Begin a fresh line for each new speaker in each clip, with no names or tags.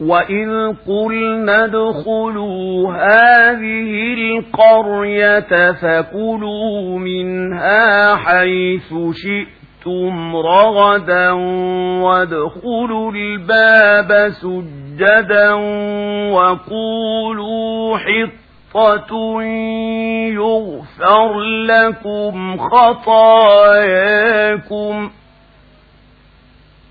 وإذ قلنا ادخلوا هذه القرية فكلوا منها حيث شئتم رغدا وادخلوا الباب سجدا وقولوا حطة يغفر لكم خطاياكم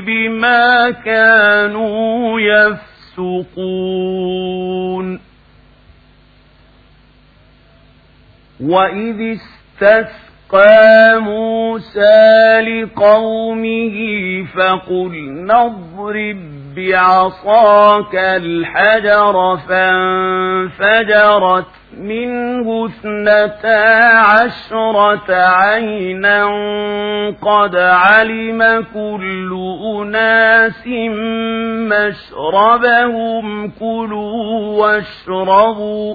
بما كانوا يفسقون. وإذ استسقى موسى لقومه فقلنا اضرب بعصاك الحجر فانفجرت منه اثنتا عشرة عينا قد علم كل أناس مشربهم كلوا واشربوا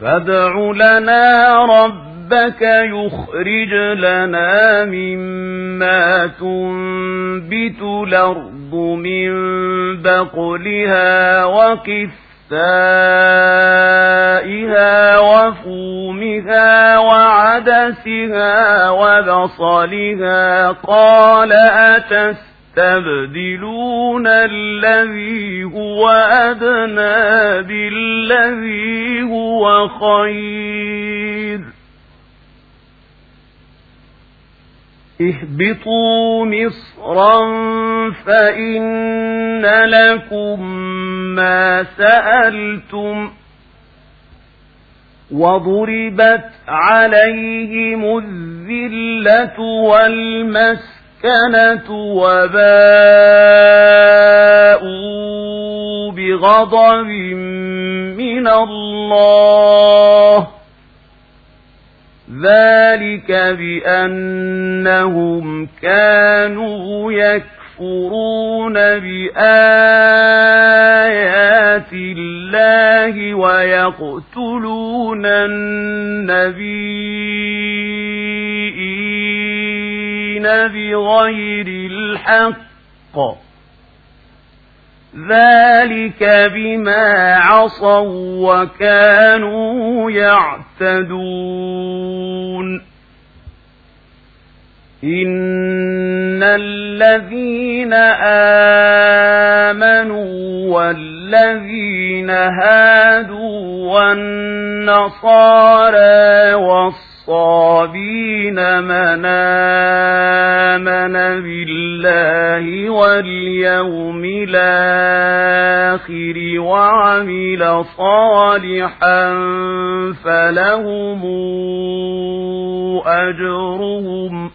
فادع لنا ربك يخرج لنا مما تنبت الأرض من بقلها وكثائها وفومها وعدسها وبصلها قال أتس تبدلون الذي هو أدنى بالذي هو خير. اهبطوا مصرا فإن لكم ما سألتم وضربت عليهم الذلة والمسكنة المسكنة وباءوا بغضب من الله ذلك بأنهم كانوا يكفرون بآيات الله ويقتلون النبيين بغير الحق ذلك بما عصوا وكانوا يعتدون إن الذين آمنوا والذين هادوا والنصارى والصالحين الصابين من آمن بالله واليوم الآخر وعمل صالحا فلهم أجرهم